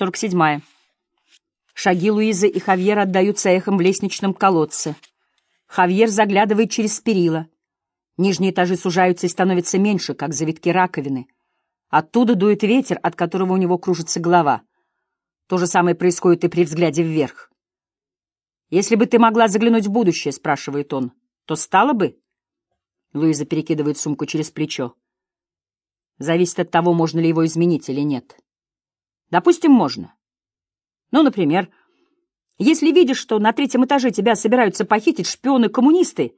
47. Шаги Луизы и Хавьера отдаются эхом в лестничном колодце. Хавьер заглядывает через перила. Нижние этажи сужаются и становятся меньше, как завитки раковины. Оттуда дует ветер, от которого у него кружится голова. То же самое происходит и при взгляде вверх. «Если бы ты могла заглянуть в будущее», — спрашивает он, — «то стало бы?» Луиза перекидывает сумку через плечо. Зависит от того, можно ли его изменить или нет. Допустим, можно. Ну, например, если видишь, что на третьем этаже тебя собираются похитить шпионы-коммунисты,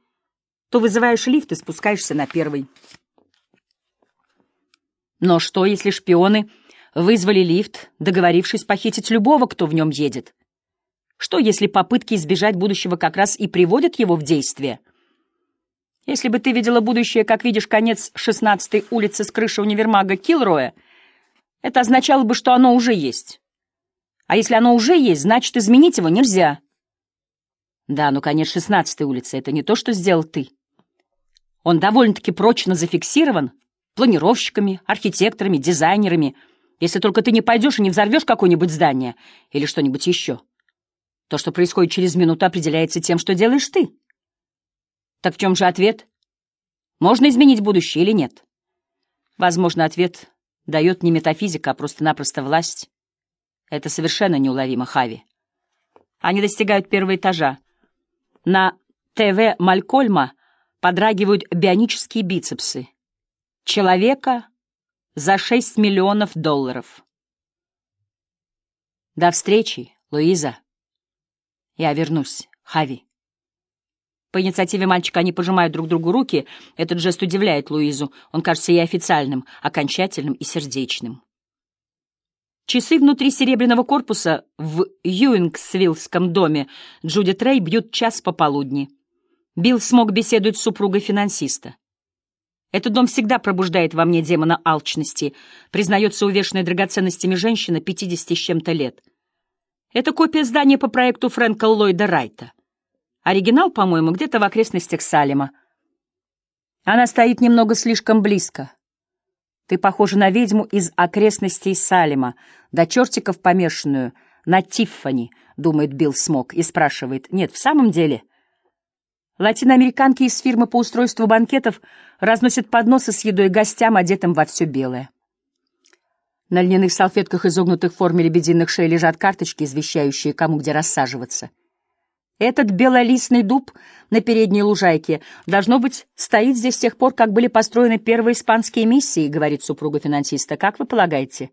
то вызываешь лифт и спускаешься на первый. Но что, если шпионы вызвали лифт, договорившись похитить любого, кто в нем едет? Что, если попытки избежать будущего как раз и приводят его в действие? Если бы ты видела будущее, как видишь конец 16-й улицы с крыши универмага Килроя, это означало бы, что оно уже есть. А если оно уже есть, значит, изменить его нельзя. Да, ну, конец 16-й улицы — это не то, что сделал ты. Он довольно-таки прочно зафиксирован планировщиками, архитекторами, дизайнерами, если только ты не пойдешь и не взорвешь какое-нибудь здание или что-нибудь еще. То, что происходит через минуту, определяется тем, что делаешь ты. Так в чем же ответ? Можно изменить будущее или нет? Возможно, ответ дает не метафизика, а просто-напросто власть. Это совершенно неуловимо, Хави. Они достигают первого этажа. На ТВ Малькольма подрагивают бионические бицепсы. Человека за 6 миллионов долларов. До встречи, Луиза. Я вернусь, Хави. По инициативе мальчика они пожимают друг другу руки. Этот жест удивляет Луизу. Он кажется ей официальным, окончательным и сердечным. Часы внутри серебряного корпуса в Юингсвиллском доме Джуди Трей бьют час пополудни. Билл смог беседовать с супругой финансиста. Этот дом всегда пробуждает во мне демона алчности, признается увешанная драгоценностями женщина 50 с чем-то лет. Это копия здания по проекту Фрэнка Ллойда Райта. Оригинал, по-моему, где-то в окрестностях Салема. Она стоит немного слишком близко. Ты похожа на ведьму из окрестностей Салема, до чертиков помешанную, на Тиффани, думает Билл Смок, и спрашивает, нет, в самом деле? Латиноамериканки из фирмы по устройству банкетов разносят подносы с едой гостям, одетым во все белое. На льняных салфетках, изогнутых в форме лебединых шеи, лежат карточки, извещающие, кому где рассаживаться — этот белолистный дуб на передней лужайке, должно быть, стоит здесь с тех пор, как были построены первые испанские миссии, говорит супруга финансиста. Как вы полагаете?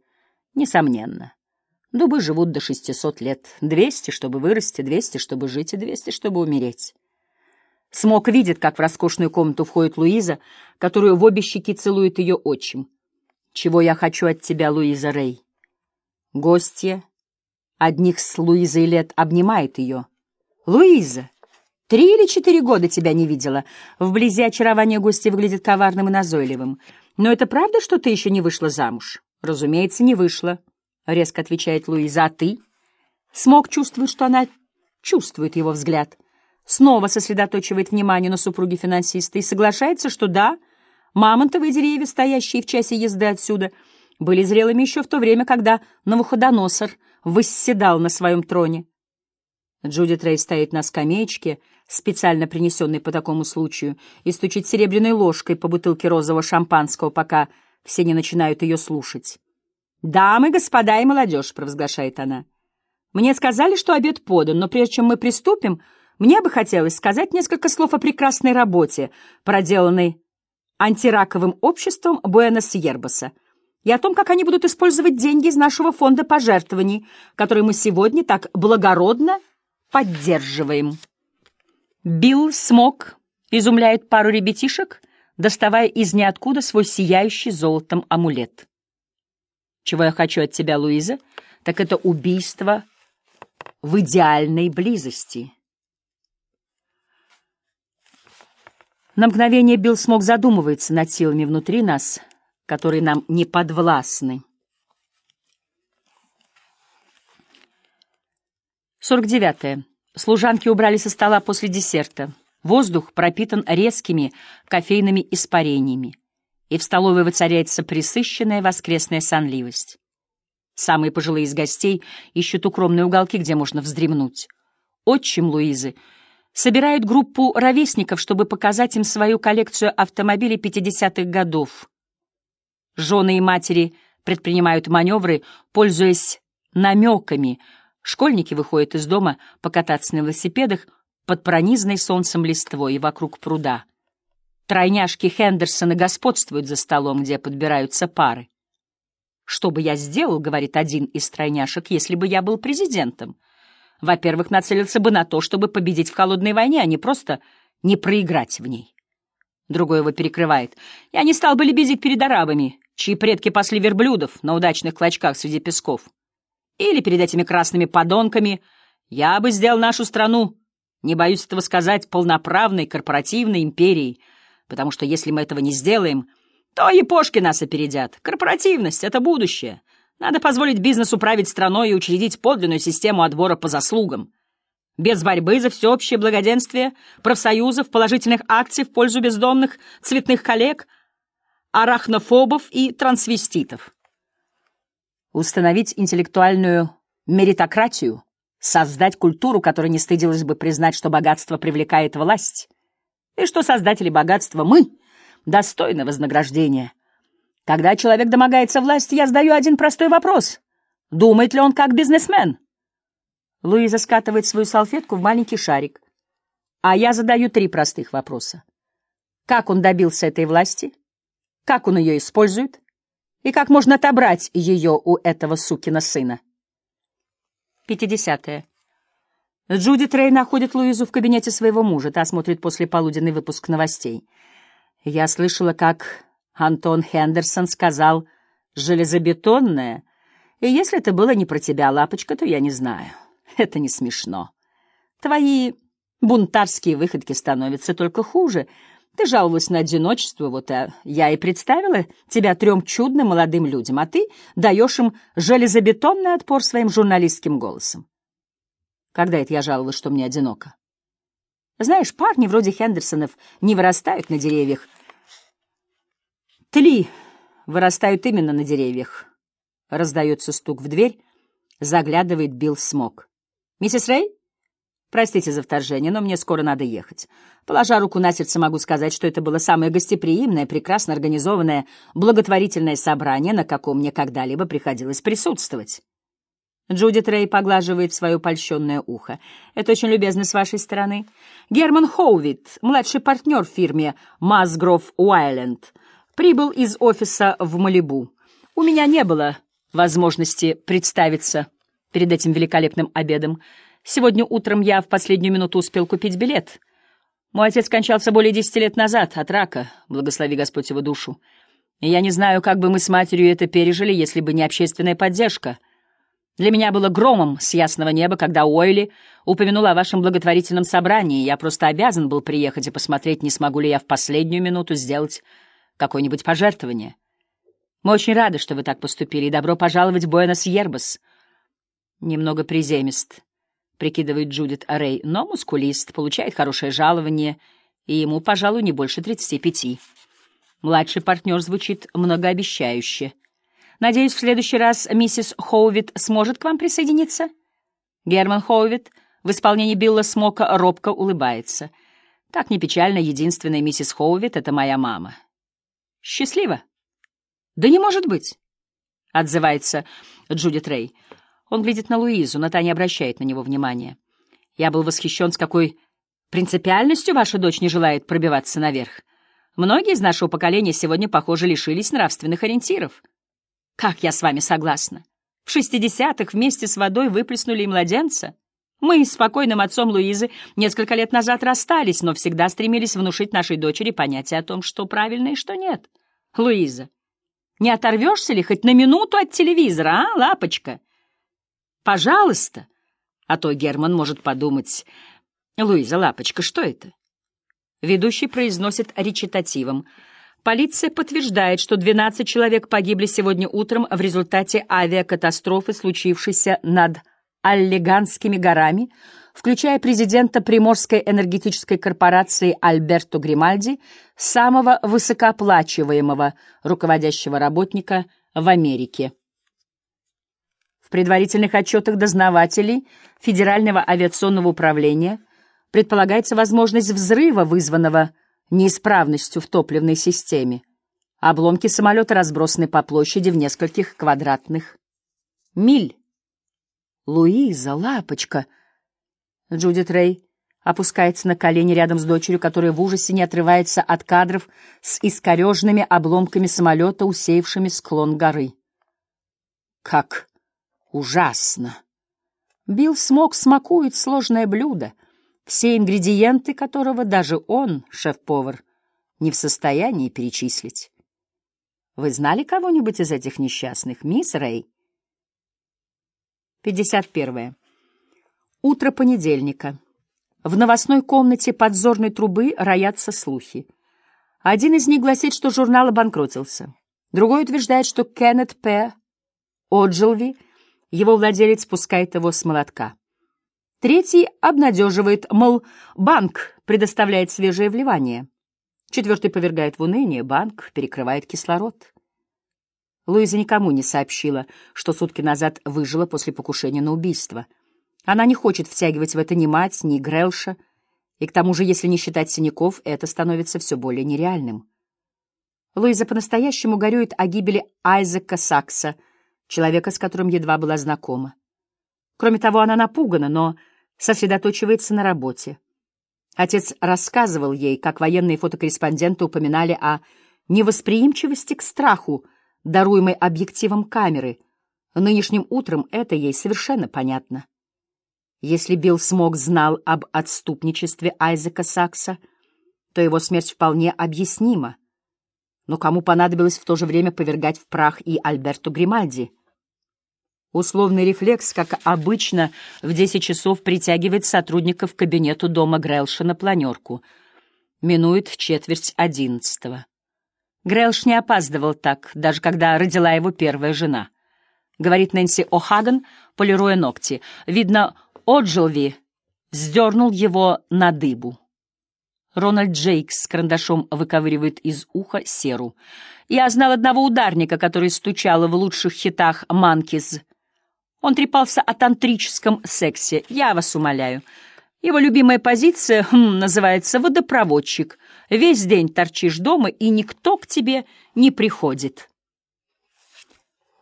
Несомненно. Дубы живут до 600 лет. 200, чтобы вырасти, 200, чтобы жить, и 200, чтобы умереть. Смок видит, как в роскошную комнату входит Луиза, которую в обе щеки целует ее отчим. «Чего я хочу от тебя, Луиза Рэй?» Гостья одних с Луизой лет обнимает ее. «Луиза, три или четыре года тебя не видела. Вблизи очарование гостя выглядит коварным и назойливым. Но это правда, что ты еще не вышла замуж?» «Разумеется, не вышла», — резко отвечает Луиза. «А ты?» Смог чувствует, что она чувствует его взгляд. Снова сосредоточивает внимание на супруге финансиста и соглашается, что да, мамонтовые деревья, стоящие в часе езды отсюда, были зрелыми еще в то время, когда Навуходоносор восседал на своем троне. Джуди Трей стоит на скамеечке, специально принесенной по такому случаю, и стучит серебряной ложкой по бутылке розового шампанского, пока все не начинают ее слушать. «Дамы, господа и молодежь», — провозглашает она. «Мне сказали, что обед подан, но прежде чем мы приступим, мне бы хотелось сказать несколько слов о прекрасной работе, проделанной антираковым обществом Буэнос-Ербаса, и о том, как они будут использовать деньги из нашего фонда пожертвований, который мы сегодня так благородно поддерживаем. Билл смог, изумляет пару ребятишек, доставая из ниоткуда свой сияющий золотом амулет. Чего я хочу от тебя, Луиза, так это убийство в идеальной близости. На мгновение Билл смог задумываться над силами внутри нас, которые нам не подвластны. 49. -е. Служанки убрали со стола после десерта. Воздух пропитан резкими кофейными испарениями, и в столовой воцаряется присыщенная воскресная сонливость. Самые пожилые из гостей ищут укромные уголки, где можно вздремнуть. Отчим Луизы собирает группу ровесников, чтобы показать им свою коллекцию автомобилей 50-х годов. Жены и матери предпринимают маневры, пользуясь намеками. Школьники выходят из дома покататься на велосипедах под пронизанной солнцем листвой и вокруг пруда. Тройняшки Хендерсона господствуют за столом, где подбираются пары. «Что бы я сделал, — говорит один из тройняшек, — если бы я был президентом? Во-первых, нацелился бы на то, чтобы победить в холодной войне, а не просто не проиграть в ней». Другой его перекрывает. «Я не стал бы лебезить перед арабами, чьи предки пасли верблюдов на удачных клочках среди песков. Или перед этими красными подонками. Я бы сделал нашу страну, не боюсь этого сказать, полноправной корпоративной империей, потому что если мы этого не сделаем, то япошки нас опередят. Корпоративность — это будущее. Надо позволить бизнесу править страной и учредить подлинную систему отбора по заслугам. Без борьбы за всеобщее благоденствие, профсоюзов, положительных акций в пользу бездомных, цветных коллег, арахнофобов и трансвеститов. Установить интеллектуальную меритократию, создать культуру, которая не стыдилась бы признать, что богатство привлекает власть, и что создатели богатства мы — достойно вознаграждения. Когда человек домогается власти, я задаю один простой вопрос. Думает ли он как бизнесмен? Луиза скатывает свою салфетку в маленький шарик. А я задаю три простых вопроса. Как он добился этой власти? Как он ее использует? И как можно отобрать ее у этого сукина сына? 50. Джуди Трей находит Луизу в кабинете своего мужа. Та смотрит после полуденный выпуск новостей. Я слышала, как Антон Хендерсон сказал «железобетонная», и если это было не про тебя, лапочка, то я не знаю. Это не смешно. Твои бунтарские выходки становятся только хуже. Ты жаловалась на одиночество, вот я и представила тебя трем чудным молодым людям, а ты даешь им железобетонный отпор своим журналистским голосом. Когда это я жаловалась, что мне одиноко? Знаешь, парни вроде Хендерсонов не вырастают на деревьях. Тли вырастают именно на деревьях. Раздается стук в дверь, заглядывает Билл Смок. «Миссис Рэй?» «Простите за вторжение, но мне скоро надо ехать. Положа руку на сердце, могу сказать, что это было самое гостеприимное, прекрасно организованное, благотворительное собрание, на каком мне когда-либо приходилось присутствовать». Джудит Рэй поглаживает свое польщенное ухо. «Это очень любезно с вашей стороны. Герман Хоувит, младший партнер в фирме Масгров Уайленд, прибыл из офиса в Малибу. У меня не было возможности представиться перед этим великолепным обедом. Сегодня утром я в последнюю минуту успел купить билет. Мой отец скончался более десяти лет назад от рака, благослови Господь его душу. И я не знаю, как бы мы с матерью это пережили, если бы не общественная поддержка — для меня было громом с ясного неба, когда Уойли упомянул о вашем благотворительном собрании. Я просто обязан был приехать и посмотреть, не смогу ли я в последнюю минуту сделать какое-нибудь пожертвование. Мы очень рады, что вы так поступили, и добро пожаловать в Буэнос-Ербас. Немного приземист, прикидывает Джудит Рэй, но мускулист, получает хорошее жалование, и ему, пожалуй, не больше тридцати пяти. Младший партнер звучит многообещающе. Надеюсь, в следующий раз миссис Хоувит сможет к вам присоединиться?» Герман Хоувит в исполнении Билла Смока робко улыбается. «Как ни печально, единственная миссис Хоувит — это моя мама». «Счастливо?» «Да не может быть!» — отзывается Джудит Рэй. Он глядит на Луизу, но та не обращает на него внимания. «Я был восхищен, с какой принципиальностью ваша дочь не желает пробиваться наверх. Многие из нашего поколения сегодня, похоже, лишились нравственных ориентиров». Как я с вами согласна. В шестидесятых вместе с водой выплеснули и младенца. Мы с спокойным отцом Луизы несколько лет назад расстались, но всегда стремились внушить нашей дочери понятие о том, что правильно и что нет. Луиза, не оторвешься ли хоть на минуту от телевизора, а, лапочка? Пожалуйста. А то Герман может подумать... Луиза, лапочка, что это? Ведущий произносит речитативом — Полиция подтверждает, что 12 человек погибли сегодня утром в результате авиакатастрофы, случившейся над Аллиганскими горами, включая президента Приморской энергетической корпорации Альберто Гримальди, самого высокооплачиваемого руководящего работника в Америке. Предварительных отчетах дознавателей Федерального авиационного управления предполагается возможность взрыва, вызванного неисправностью в топливной системе. Обломки самолета разбросаны по площади в нескольких квадратных миль. «Луиза, лапочка!» Джудит Рэй опускается на колени рядом с дочерью, которая в ужасе не отрывается от кадров с искореженными обломками самолета, усеявшими склон горы. Как ужасно! Билл Смок смакует сложное блюдо, все ингредиенты которого даже он, шеф-повар, не в состоянии перечислить. Вы знали кого-нибудь из этих несчастных, мисс Рэй? 51. Утро понедельника. В новостной комнате подзорной трубы роятся слухи. Один из них гласит, что журнал обанкротился. Другой утверждает, что Кеннет П. Оджилви, его владелец, пускает его с молотка. Третий обнадеживает, мол, банк предоставляет свежее вливание. Четвертый повергает в уныние, банк перекрывает кислород. Луиза никому не сообщила, что сутки назад выжила после покушения на убийство — она не хочет втягивать в это ни мать, ни Грелша, и к тому же, если не считать синяков, это становится все более нереальным. Луиза по-настоящему горюет о гибели Айзека Сакса, человека, с которым едва была знакома. Кроме того, она напугана, но сосредоточивается на работе. Отец рассказывал ей, как военные фотокорреспонденты упоминали о невосприимчивости к страху, даруемой объективом камеры. Нынешним утром это ей совершенно понятно. Если Билл Смок знал об отступничестве Айзека Сакса, то его смерть вполне объяснима. Но кому понадобилось в то же время повергать в прах и Альберто Гримальди? Условный рефлекс, как обычно, в 10 часов притягивает сотрудников кабинету дома Грэлша на планерку. Минует четверть одиннадцатого. Грэлш не опаздывал так, даже когда родила его первая жена. Говорит Нэнси О'Хаган, полируя ногти. Видно, Оджилви вздернул его на дыбу. Рональд Джейкс с карандашом выковыривает из уха серу. Я знал одного ударника, который стучал в лучших хитах «Манкиз». Он трепался о тантрическом сексе, я вас умоляю. Его любимая позиция хм, называется «водопроводчик». Весь день торчишь дома, и никто к тебе не приходит.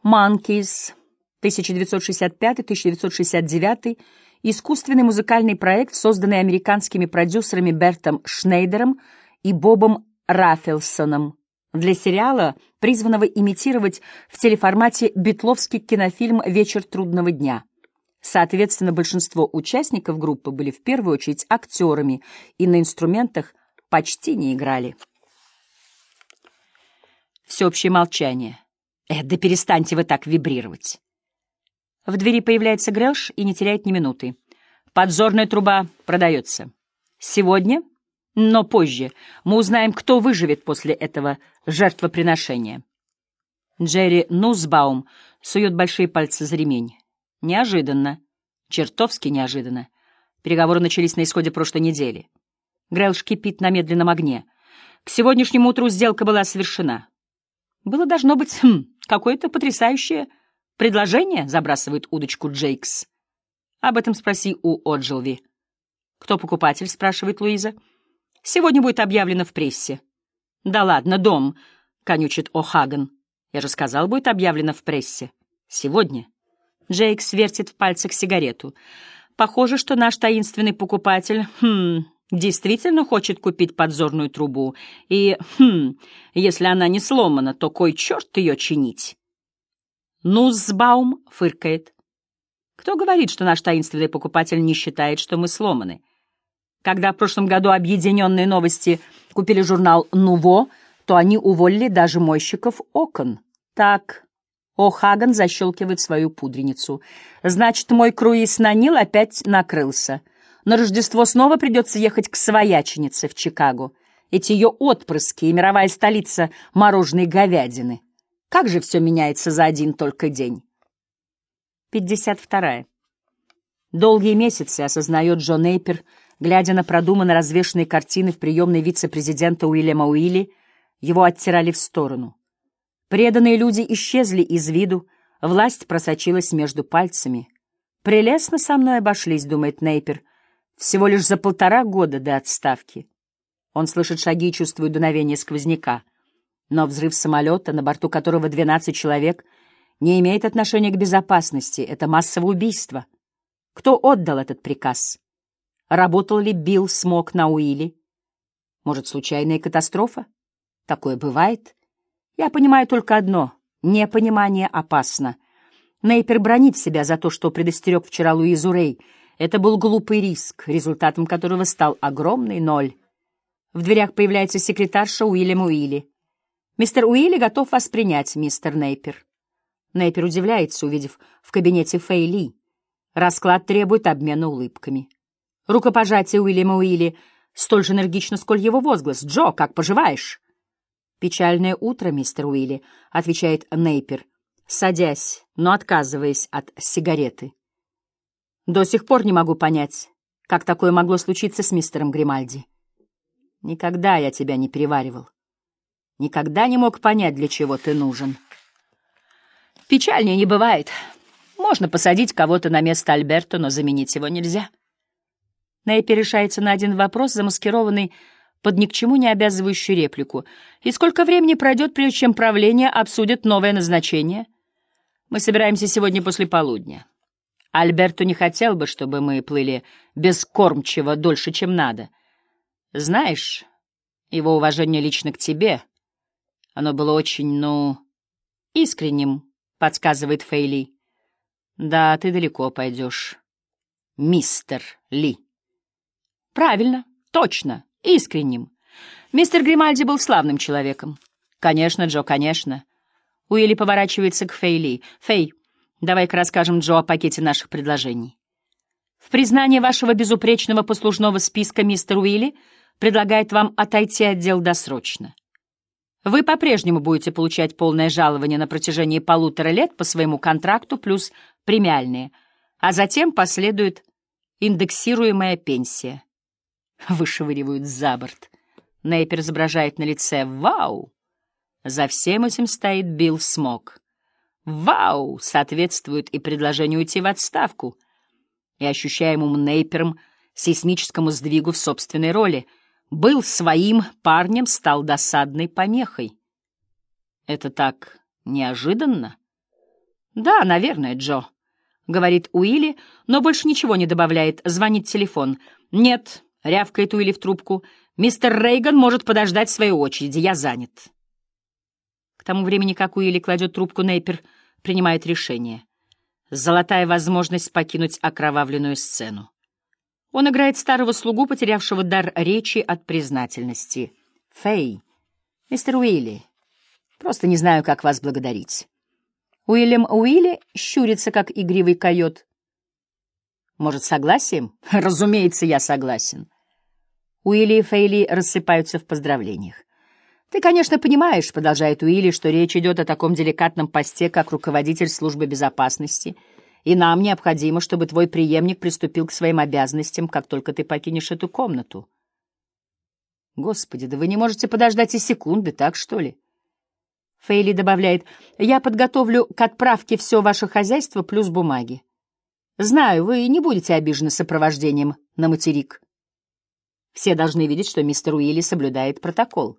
«Манкиз» 1965-1969 искусственный музыкальный проект, созданный американскими продюсерами Бертом Шнейдером и Бобом Раффелсоном для сериала, призванного имитировать в телеформате битловский кинофильм «Вечер трудного дня». Соответственно, большинство участников группы были в первую очередь актерами и на инструментах почти не играли. Всеобщее молчание. «Э, да перестаньте вы так вибрировать!» В двери появляется Грелш и не теряет ни минуты. Подзорная труба продается. Сегодня, но позже, мы узнаем, кто выживет после этого жертвоприношения. Джерри Нусбаум сует большие пальцы за ремень. Неожиданно. Чертовски неожиданно. Переговоры начались на исходе прошлой недели. Грелш кипит на медленном огне. К сегодняшнему утру сделка была совершена. Было должно быть хм, какое-то потрясающее «Предложение?» — забрасывает удочку Джейкс. «Об этом спроси у Оджилви». «Кто покупатель?» — спрашивает Луиза. «Сегодня будет объявлено в прессе». «Да ладно, дом», — конючит О'Хаган. «Я же сказал, будет объявлено в прессе. Сегодня». Джейкс вертит в пальцах сигарету. «Похоже, что наш таинственный покупатель, хм, действительно хочет купить подзорную трубу. И, хм, если она не сломана, то кой черт ее чинить?» Нузбаум фыркает. Кто говорит, что наш таинственный покупатель не считает, что мы сломаны? Когда в прошлом году объединенные новости купили журнал «Нуво», то они уволили даже мойщиков окон. Так, О'Хаган защелкивает свою пудреницу. Значит, мой круиз на Нил опять накрылся. На Рождество снова придется ехать к свояченице в Чикаго. Эти ее отпрыски и мировая столица мороженой говядины. Как же все меняется за один только день? 52. Долгие месяцы, осознает Джон Эйпер, глядя на продуманно развешенные картины в приемной вице-президента Уильяма Уилли, его оттирали в сторону. Преданные люди исчезли из виду, Власть просочилась между пальцами. «Прелестно со мной обошлись», — думает Нейпер. «Всего лишь за полтора года до отставки». Он слышит шаги и чувствует дуновение сквозняка. Но взрыв самолета, на борту которого 12 человек, не имеет отношения к безопасности. Это массовое убийство. Кто отдал этот приказ? Работал ли Билл Смок на Уилли? Может, случайная катастрофа? Такое бывает. Я понимаю только одно — непонимание опасно. Нейпер бронит себя за то, что предостерег вчера Луизу Рей. Это был глупый риск, результатом которого стал огромный ноль. В дверях появляется секретарша Уильям Уилли. «Мистер Уилли готов вас принять, мистер Нейпер». Нейпер удивляется, увидев в кабинете Фейли. Расклад требует обмена улыбками. Рукопожатие Уильяма Уилли столь же энергично, сколь его возглас. «Джо, как поживаешь?» «Печальное утро, мистер Уилли», — отвечает Нейпер, садясь, но отказываясь от сигареты. «До сих пор не могу понять, как такое могло случиться с мистером Гримальди. Никогда я тебя не переваривал. Никогда не мог понять, для чего ты нужен. Печальнее не бывает. Можно посадить кого-то на место Альберта, но заменить его нельзя. Нейпи решается на один вопрос, замаскированный под ни к чему не обязывающую реплику. «И сколько времени пройдет, прежде чем правление обсудит новое назначение?» «Мы собираемся сегодня после полудня. Альберту не хотел бы, чтобы мы плыли без кормчего дольше, чем надо. Знаешь, его уважение лично к тебе, оно было очень, ну, искренним, подсказывает Фейли. Да, ты далеко пойдешь, мистер Ли. Правильно, точно, искренним. Мистер Гримальди был славным человеком. Конечно, Джо, конечно. Уилли поворачивается к Фейли. Фей, давай-ка расскажем Джо о пакете наших предложений. В признание вашего безупречного послужного списка мистер Уилли предлагает вам отойти от дел досрочно. Вы по-прежнему будете получать полное жалование на протяжении полутора лет по своему контракту плюс премиальные, а затем последует индексируемая пенсия. Вышвыривают за борт. Нейпер изображает на лице «Вау!». За всем этим стоит Билл Смок. «Вау!» соответствует и предложению уйти в отставку, и ощущаемому Нейпером сейсмическому сдвигу в собственной роли — был своим парнем, стал досадной помехой. Это так неожиданно? Да, наверное, Джо, — говорит Уилли, но больше ничего не добавляет. Звонит телефон. Нет, — рявкает Уилли в трубку, — мистер Рейган может подождать своей очереди, я занят. К тому времени, как Уилли кладет трубку, Нейпер принимает решение. Золотая возможность покинуть окровавленную сцену. Он играет старого слугу, потерявшего дар речи от признательности. «Фэй, мистер Уилли, просто не знаю, как вас благодарить». Уильям Уилли щурится, как игривый койот. «Может, согласием?» «Разумеется, я согласен». Уилли и Фейли рассыпаются в поздравлениях. «Ты, конечно, понимаешь, — продолжает Уилли, — что речь идет о таком деликатном посте, как руководитель службы безопасности — и нам необходимо, чтобы твой преемник приступил к своим обязанностям, как только ты покинешь эту комнату. Господи, да вы не можете подождать и секунды, так что ли? Фейли добавляет, я подготовлю к отправке все ваше хозяйство плюс бумаги. Знаю, вы не будете обижены сопровождением на материк. Все должны видеть, что мистер Уилли соблюдает протокол.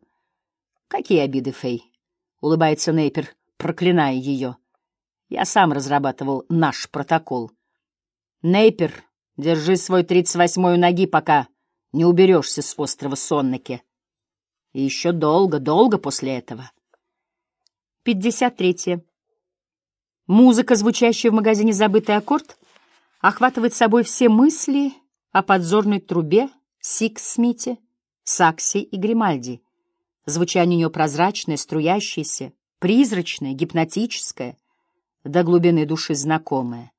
Какие обиды, Фей? Улыбается Нейпер, проклиная ее. Я сам разрабатывал наш протокол. Нейпер, держи свой тридцать восьмой ноги, пока не уберешься с острова Соннеке. И еще долго, долго после этого. Пятьдесят третье. Музыка, звучащая в магазине «Забытый аккорд», охватывает собой все мысли о подзорной трубе, Сикс-Смите, Саксе и Гримальди. Звучание у нее прозрачное, струящееся, призрачное, гипнотическое — до глубины души знакомая.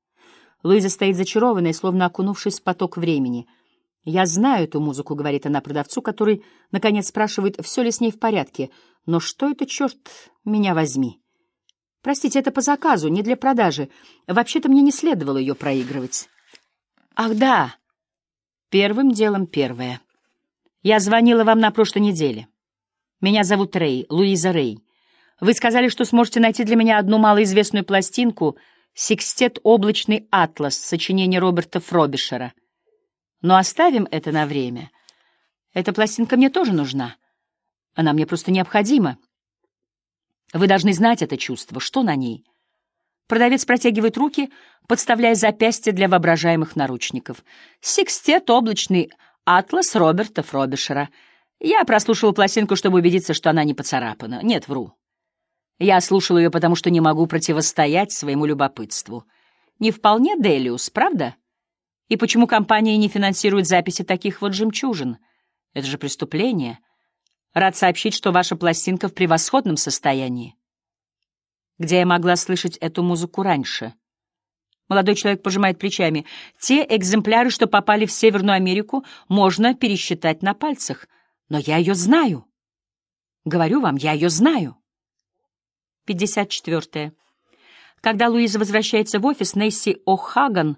Луиза стоит зачарованная, словно окунувшись в поток времени. «Я знаю эту музыку», — говорит она продавцу, который, наконец, спрашивает, все ли с ней в порядке. «Но что это, черт меня возьми?» «Простите, это по заказу, не для продажи. Вообще-то мне не следовало ее проигрывать». «Ах, да!» Первым делом первое. Я звонила вам на прошлой неделе. Меня зовут Рэй, Луиза Рэй. Вы сказали, что сможете найти для меня одну малоизвестную пластинку «Секстет облачный атлас» сочинение Роберта Фробишера. Но оставим это на время. Эта пластинка мне тоже нужна. Она мне просто необходима. Вы должны знать это чувство. Что на ней? Продавец протягивает руки, подставляя запястье для воображаемых наручников. «Секстет облачный атлас Роберта Фробишера». Я прослушал пластинку, чтобы убедиться, что она не поцарапана. Нет, вру. Я слушал ее, потому что не могу противостоять своему любопытству. Не вполне Делиус, правда? И почему компания не финансирует записи таких вот жемчужин? Это же преступление. Рад сообщить, что ваша пластинка в превосходном состоянии. Где я могла слышать эту музыку раньше? Молодой человек пожимает плечами. Те экземпляры, что попали в Северную Америку, можно пересчитать на пальцах. Но я ее знаю. Говорю вам, я ее знаю. 54. Когда Луиза возвращается в офис, Несси О'Хаган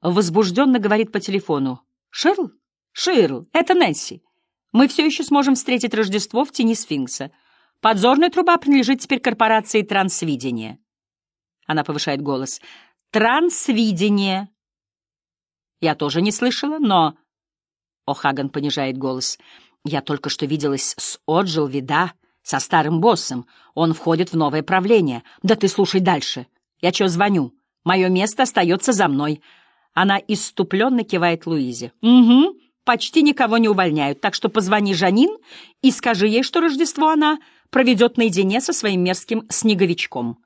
возбужденно говорит по телефону. «Ширл? Ширл, это Несси. Мы все еще сможем встретить Рождество в тени сфинкса. Подзорная труба принадлежит теперь корпорации «Трансвидение». Она повышает голос. «Трансвидение». Я тоже не слышала, но... О'Хаган понижает голос. Я только что виделась с О'Джилви, да? Со старым боссом. Он входит в новое правление. Да ты слушай дальше. Я чё звоню? Мое место остается за мной. Она иступленно кивает Луизе. Угу, почти никого не увольняют, так что позвони Жанин и скажи ей, что Рождество она проведет наедине со своим мерзким снеговичком.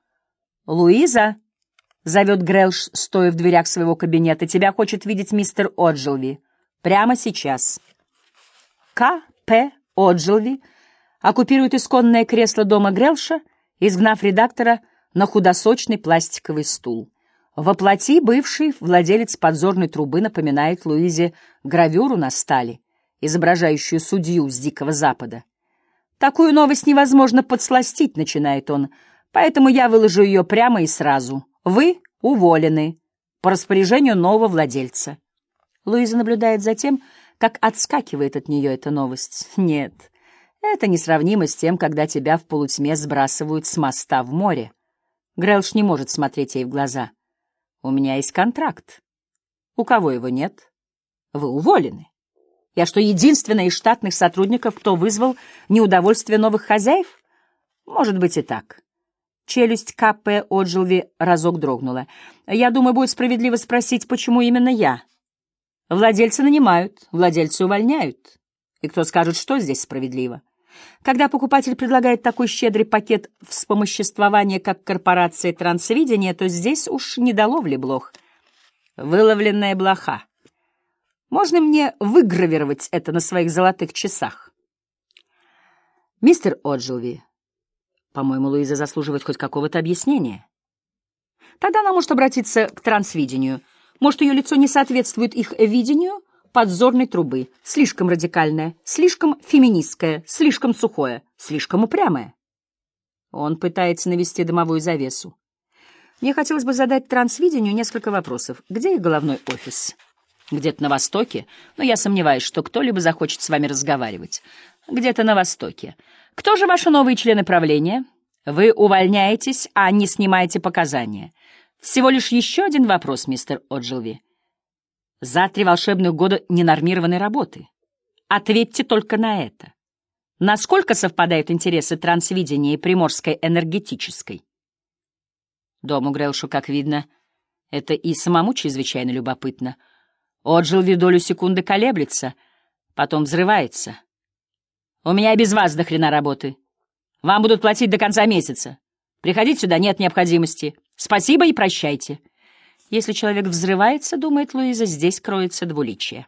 Луиза, зовет Грэлш, стоя в дверях своего кабинета, тебя хочет видеть мистер Оджилви. Прямо сейчас. К. П. Оджилви — оккупирует исконное кресло дома Грелша, изгнав редактора на худосочный пластиковый стул. Воплоти бывший владелец подзорной трубы напоминает Луизе гравюру на стали, изображающую судью с Дикого Запада. «Такую новость невозможно подсластить», — начинает он, «поэтому я выложу ее прямо и сразу. Вы уволены по распоряжению нового владельца». Луиза наблюдает за тем, как отскакивает от нее эта новость. Нет, это несравнимо с тем, когда тебя в полутьме сбрасывают с моста в море. Грэлш не может смотреть ей в глаза. У меня есть контракт. У кого его нет? Вы уволены. Я что, единственная из штатных сотрудников, кто вызвал неудовольствие новых хозяев? Может быть и так. Челюсть К.П. Оджилви разок дрогнула. Я думаю, будет справедливо спросить, почему именно я. Владельцы нанимают, владельцы увольняют. И кто скажет, что здесь справедливо? Когда покупатель предлагает такой щедрый пакет вспомоществования, как корпорация трансвидения, то здесь уж не до ловли блох. Выловленная блоха. Можно мне выгравировать это на своих золотых часах? Мистер Оджилви, по-моему, Луиза заслуживает хоть какого-то объяснения. Тогда она может обратиться к трансвидению. Может, ее лицо не соответствует их видению, подзорной трубы. Слишком радикальное, слишком феминистское, слишком сухое, слишком упрямое. Он пытается навести дымовую завесу. Мне хотелось бы задать трансвидению несколько вопросов. Где их головной офис? Где-то на Востоке, но я сомневаюсь, что кто-либо захочет с вами разговаривать. Где-то на Востоке. Кто же ваши новые члены правления? Вы увольняетесь, а не снимаете показания. Всего лишь еще один вопрос, мистер Оджилви за три волшебных года ненормированной работы. Ответьте только на это. Насколько совпадают интересы трансвидения и приморской энергетической? Дому Грелшу, как видно, это и самому чрезвычайно любопытно. Отжил долю секунды колеблется, потом взрывается. «У меня без вас до хрена работы. Вам будут платить до конца месяца. Приходить сюда нет необходимости. Спасибо и прощайте». Если человек взрывается, думает Луиза, здесь кроется двуличие.